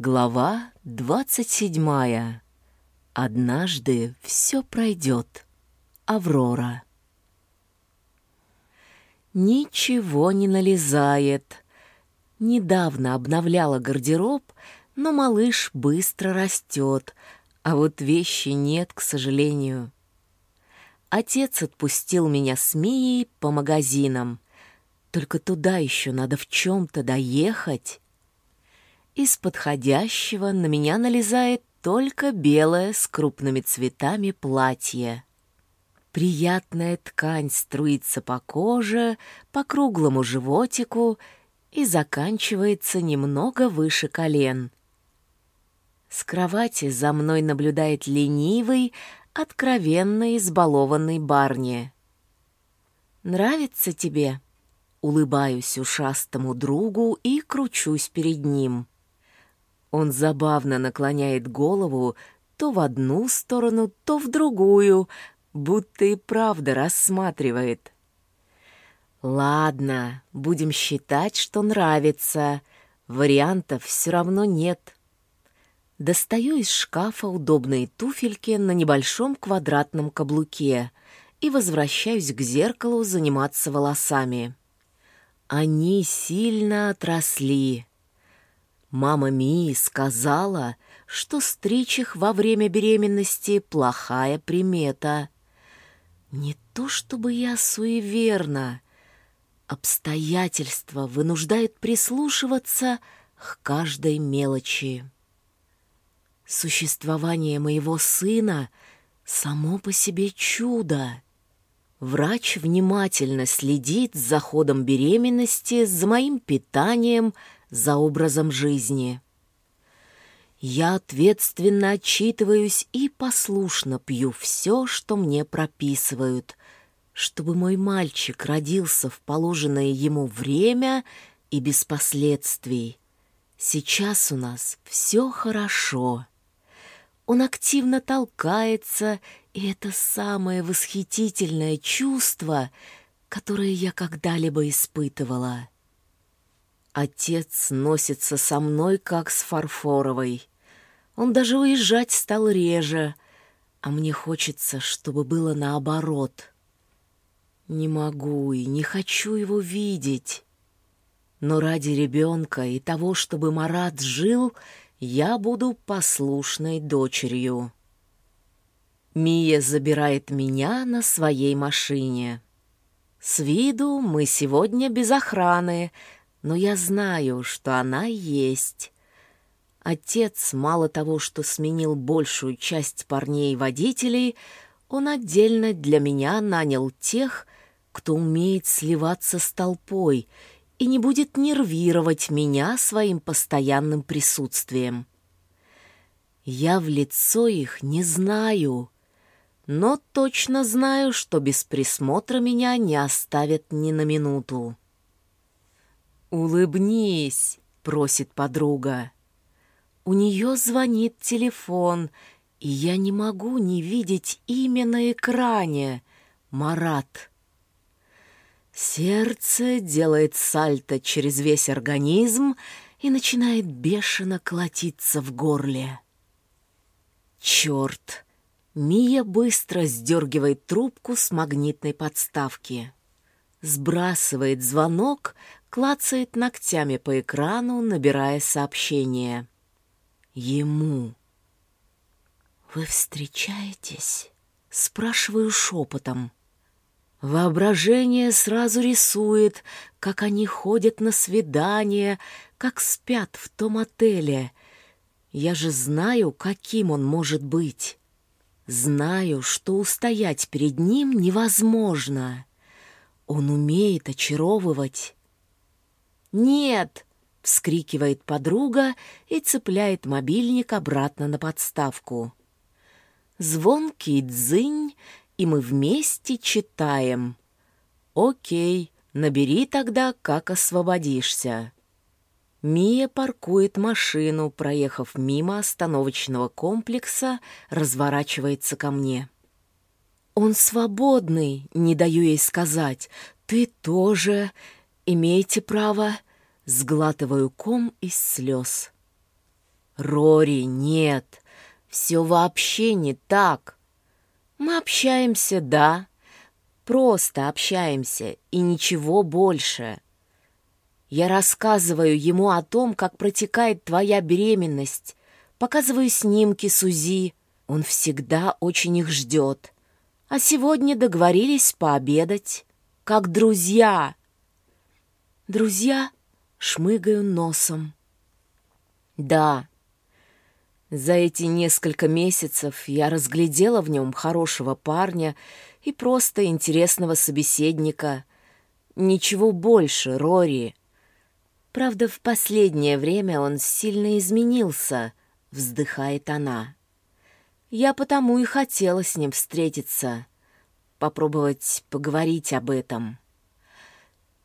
Глава двадцать седьмая. Однажды все пройдет. Аврора. Ничего не налезает. Недавно обновляла гардероб, но малыш быстро растет, а вот вещи нет, к сожалению. Отец отпустил меня с Мией по магазинам. Только туда еще надо в чем-то доехать. Из подходящего на меня налезает только белое с крупными цветами платье. Приятная ткань струится по коже, по круглому животику и заканчивается немного выше колен. С кровати за мной наблюдает ленивый, откровенно избалованный Барни. «Нравится тебе?» Улыбаюсь ушастому другу и кручусь перед ним. Он забавно наклоняет голову то в одну сторону, то в другую, будто и правда рассматривает. «Ладно, будем считать, что нравится. Вариантов все равно нет». Достаю из шкафа удобные туфельки на небольшом квадратном каблуке и возвращаюсь к зеркалу заниматься волосами. Они сильно отросли. Мама Мии сказала, что стричь их во время беременности – плохая примета. Не то чтобы я суеверна. Обстоятельства вынуждают прислушиваться к каждой мелочи. Существование моего сына — само по себе чудо. Врач внимательно следит за ходом беременности, за моим питанием — за образом жизни. Я ответственно отчитываюсь и послушно пью все, что мне прописывают, чтобы мой мальчик родился в положенное ему время и без последствий. Сейчас у нас все хорошо. Он активно толкается, и это самое восхитительное чувство, которое я когда-либо испытывала. Отец носится со мной, как с фарфоровой. Он даже уезжать стал реже, а мне хочется, чтобы было наоборот. Не могу и не хочу его видеть. Но ради ребенка и того, чтобы Марат жил, я буду послушной дочерью. Мия забирает меня на своей машине. С виду мы сегодня без охраны — но я знаю, что она есть. Отец мало того, что сменил большую часть парней-водителей, он отдельно для меня нанял тех, кто умеет сливаться с толпой и не будет нервировать меня своим постоянным присутствием. Я в лицо их не знаю, но точно знаю, что без присмотра меня не оставят ни на минуту. «Улыбнись», — просит подруга. У нее звонит телефон, и я не могу не видеть имя на экране. Марат. Сердце делает сальто через весь организм и начинает бешено колотиться в горле. Черт! Мия быстро сдергивает трубку с магнитной подставки. Сбрасывает звонок, клацает ногтями по экрану, набирая сообщение. Ему. «Вы встречаетесь?» — спрашиваю шепотом. Воображение сразу рисует, как они ходят на свидание, как спят в том отеле. Я же знаю, каким он может быть. Знаю, что устоять перед ним невозможно. Он умеет очаровывать. «Нет!» — вскрикивает подруга и цепляет мобильник обратно на подставку. Звонкий дзынь, и мы вместе читаем. «Окей, набери тогда, как освободишься». Мия паркует машину, проехав мимо остановочного комплекса, разворачивается ко мне. «Он свободный», — не даю ей сказать. «Ты тоже имеете право...» Сглатываю ком из слез. Рори, нет, все вообще не так. Мы общаемся, да, просто общаемся, и ничего больше. Я рассказываю ему о том, как протекает твоя беременность, показываю снимки Сузи. Он всегда очень их ждет. А сегодня договорились пообедать, как друзья. Друзья? Шмыгаю носом. Да, за эти несколько месяцев я разглядела в нем хорошего парня и просто интересного собеседника. Ничего больше, Рори. Правда, в последнее время он сильно изменился, вздыхает она. Я потому и хотела с ним встретиться, попробовать поговорить об этом.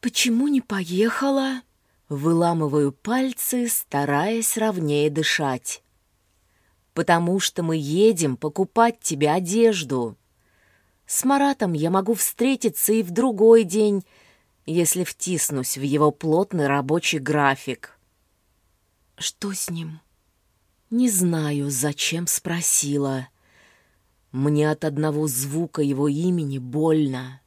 «Почему не поехала?» Выламываю пальцы, стараясь ровнее дышать. «Потому что мы едем покупать тебе одежду. С Маратом я могу встретиться и в другой день, если втиснусь в его плотный рабочий график». «Что с ним?» «Не знаю, зачем спросила. Мне от одного звука его имени больно.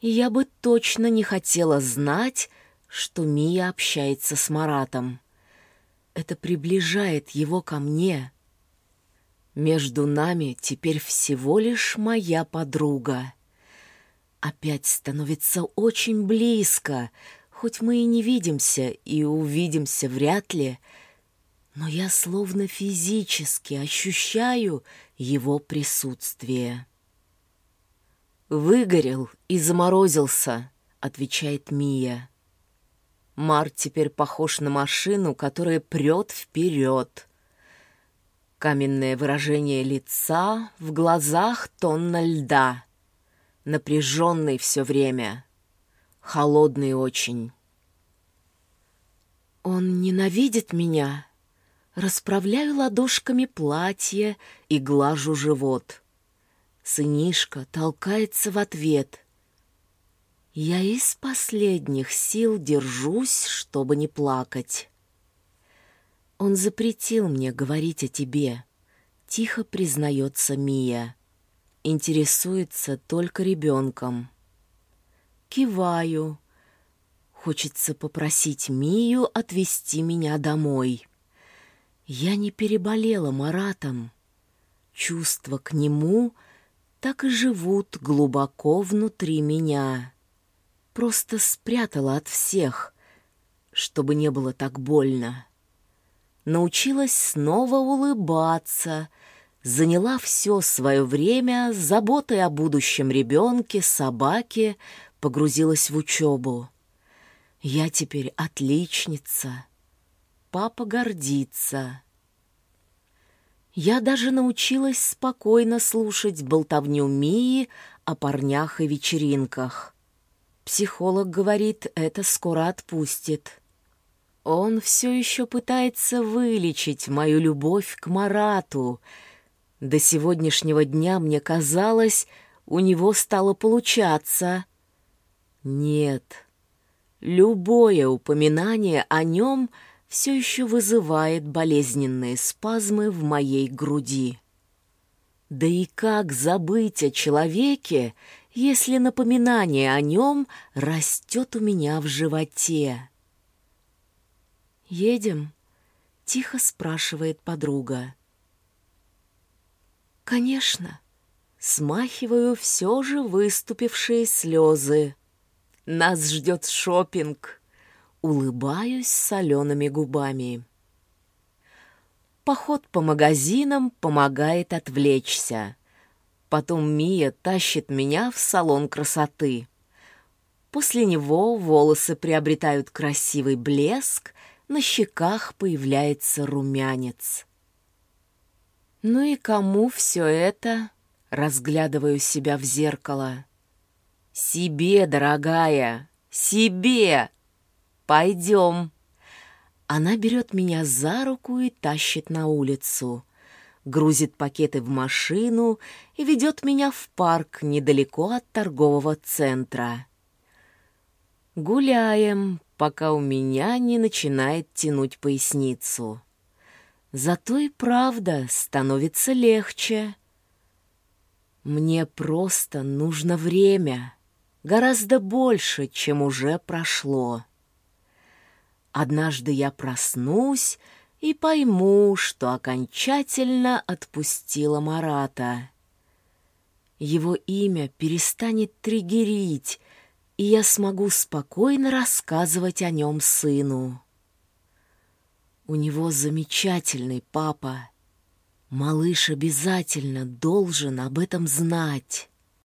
Я бы точно не хотела знать, что Мия общается с Маратом. Это приближает его ко мне. Между нами теперь всего лишь моя подруга. Опять становится очень близко, хоть мы и не видимся, и увидимся вряд ли, но я словно физически ощущаю его присутствие. «Выгорел и заморозился», — отвечает Мия. Март теперь похож на машину, которая прет вперед. Каменное выражение лица, в глазах тонна льда. Напряженный все время. Холодный очень. Он ненавидит меня. Расправляю ладошками платье и глажу живот. Сынишка толкается в ответ. Я из последних сил держусь, чтобы не плакать. Он запретил мне говорить о тебе. Тихо признается Мия. Интересуется только ребенком. Киваю. Хочется попросить Мию отвезти меня домой. Я не переболела Маратом. Чувства к нему так и живут глубоко внутри меня просто спрятала от всех, чтобы не было так больно. Научилась снова улыбаться, заняла все свое время заботой о будущем ребенке, собаке, погрузилась в учебу. Я теперь отличница. Папа гордится. Я даже научилась спокойно слушать болтовню Мии о парнях и вечеринках. Психолог говорит, это скоро отпустит. Он все еще пытается вылечить мою любовь к Марату. До сегодняшнего дня мне казалось, у него стало получаться. Нет, любое упоминание о нем все еще вызывает болезненные спазмы в моей груди. Да и как забыть о человеке, если напоминание о нем растет у меня в животе. «Едем?» — тихо спрашивает подруга. «Конечно». Смахиваю все же выступившие слезы. Нас ждет шопинг. Улыбаюсь солеными губами. Поход по магазинам помогает отвлечься. Потом Мия тащит меня в салон красоты. После него волосы приобретают красивый блеск, на щеках появляется румянец. Ну и кому все это? Разглядываю себя в зеркало. Себе, дорогая, себе! Пойдем. Она берет меня за руку и тащит на улицу грузит пакеты в машину и ведет меня в парк недалеко от торгового центра. Гуляем, пока у меня не начинает тянуть поясницу. Зато и правда становится легче. Мне просто нужно время, гораздо больше, чем уже прошло. Однажды я проснусь и пойму, что окончательно отпустила Марата. Его имя перестанет триггерить, и я смогу спокойно рассказывать о нем сыну. У него замечательный папа. Малыш обязательно должен об этом знать.